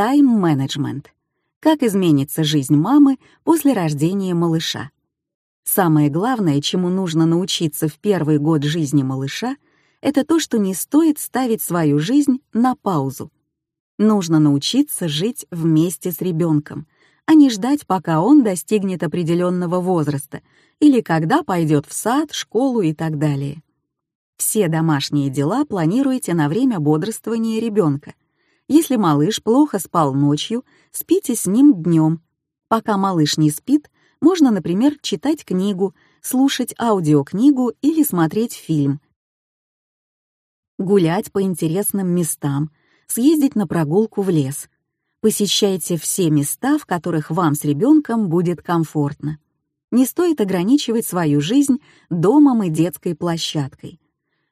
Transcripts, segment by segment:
Тайм-менеджмент. Как изменится жизнь мамы после рождения малыша? Самое главное, чему нужно научиться в первый год жизни малыша, это то, что не стоит ставить свою жизнь на паузу. Нужно научиться жить вместе с ребенком, а не ждать, пока он достигнет определенного возраста или когда пойдет в сад, школу и так далее. Все домашние дела планируйте на время бодрствования ребенка. Если малыш плохо спал ночью, спите с ним днем. Пока малыш не спит, можно, например, читать книгу, слушать аудиокнигу или смотреть фильм. Гулять по интересным местам, съездить на прогулку в лес. Посещайте все места, в которых вам с ребенком будет комфортно. Не стоит ограничивать свою жизнь домом и детской площадкой.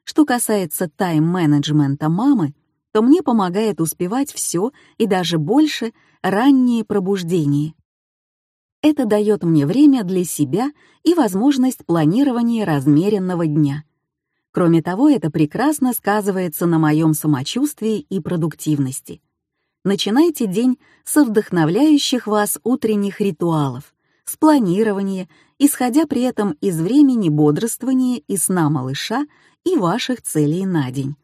Что касается тайм-менеджмента мамы, то мне помогает успевать все и даже больше раннее пробуждение. Это дает мне время для себя и возможность планирования размеренного дня. Кроме того, это прекрасно сказывается на моем самочувствии и продуктивности. Начинайте день со вдохновляющих вас утренних ритуалов, с планирования, исходя при этом из времени бодрствования и сна малыша и ваших целей на день.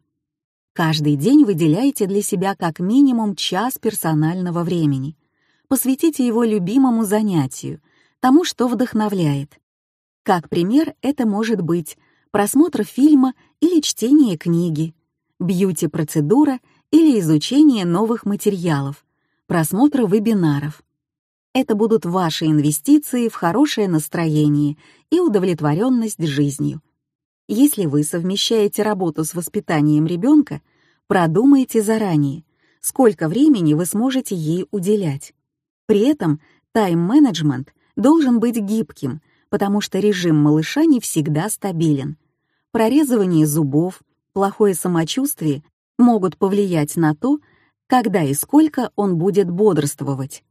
Каждый день выделяйте для себя как минимум час персонального времени. Посвятите его любимому занятию, тому, что вдохновляет. Как пример, это может быть просмотр фильма или чтение книги, бьюти-процедура или изучение новых материалов, просмотр вебинаров. Это будут ваши инвестиции в хорошее настроение и удовлетворенность жизнью. Если вы совмещаете работу с воспитанием ребенка, продумайте заранее, сколько времени вы сможете ей уделять. При этом тайм-менеджмент должен быть гибким, потому что режим малыша не всегда стабилен. Прорезывание зубов, плохое самочувствие могут повлиять на то, когда и сколько он будет бодрствовать.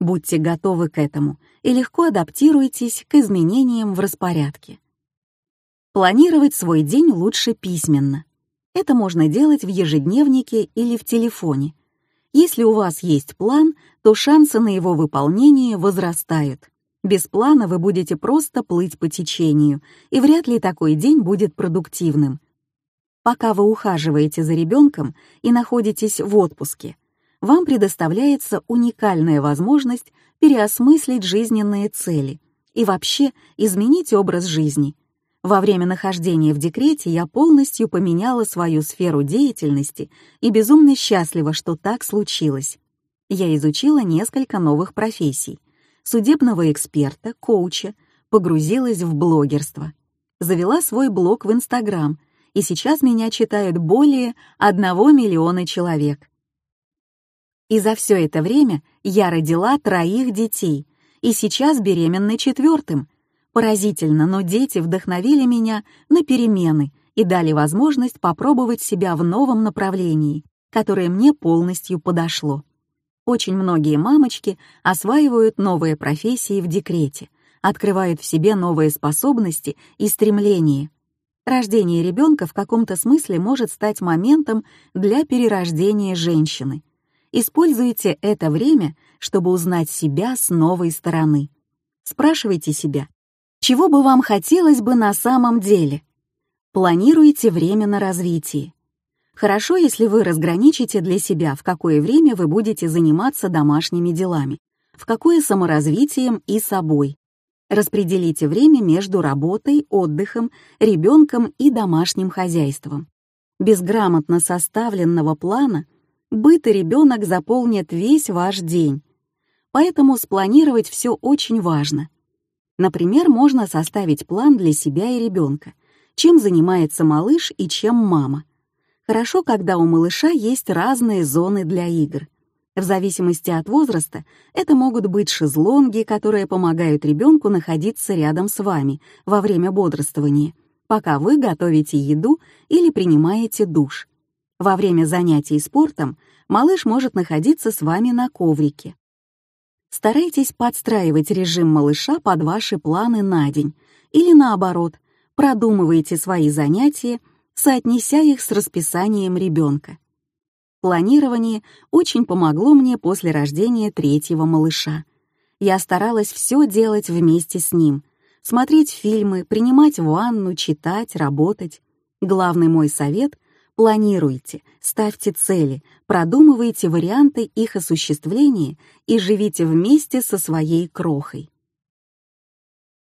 Будьте готовы к этому и легко адаптируйтесь к изменениям в распорядке. Планировать свой день лучше письменно. Это можно делать в ежедневнике или в телефоне. Если у вас есть план, то шансы на его выполнение возрастают. Без плана вы будете просто плыть по течению, и вряд ли такой день будет продуктивным. Пока вы ухаживаете за ребенком и находитесь в отпуске, вам предоставляется уникальная возможность переосмыслить жизненные цели и вообще изменить образ жизни — во время нахождения в декрете я полностью поменяла свою сферу деятельности и безумно счастлива, что так случилось. Я изучила несколько новых профессий. Судебного эксперта, коуча, погрузилась в блогерство. Завела свой блог в Инстаграм, и сейчас меня читают более одного миллиона человек. И за все это время я родила троих детей, и сейчас беременна четвертым — Поразительно, но дети вдохновили меня на перемены и дали возможность попробовать себя в новом направлении, которое мне полностью подошло. Очень многие мамочки осваивают новые профессии в декрете, открывают в себе новые способности и стремления. Рождение ребенка в каком-то смысле может стать моментом для перерождения женщины. Используйте это время, чтобы узнать себя с новой стороны. Спрашивайте себя, чего бы вам хотелось бы на самом деле? Планируйте время на развитие. Хорошо, если вы разграничите для себя, в какое время вы будете заниматься домашними делами, в какое саморазвитием и собой. Распределите время между работой, отдыхом, ребенком и домашним хозяйством. Без грамотно составленного плана быт и ребенок заполнят весь ваш день. Поэтому спланировать все очень важно — Например, можно составить план для себя и ребенка, чем занимается малыш и чем мама. Хорошо, когда у малыша есть разные зоны для игр. В зависимости от возраста это могут быть шезлонги, которые помогают ребенку находиться рядом с вами во время бодрствования, пока вы готовите еду или принимаете душ. Во время занятий спортом малыш может находиться с вами на коврике. Старайтесь подстраивать режим малыша под ваши планы на день или наоборот, продумывайте свои занятия, соотнеся их с расписанием ребенка. Планирование очень помогло мне после рождения третьего малыша. Я старалась все делать вместе с ним. Смотреть фильмы, принимать ванну, читать, работать. Главный мой совет — планируйте, ставьте цели, продумывайте варианты их осуществления и живите вместе со своей крохой.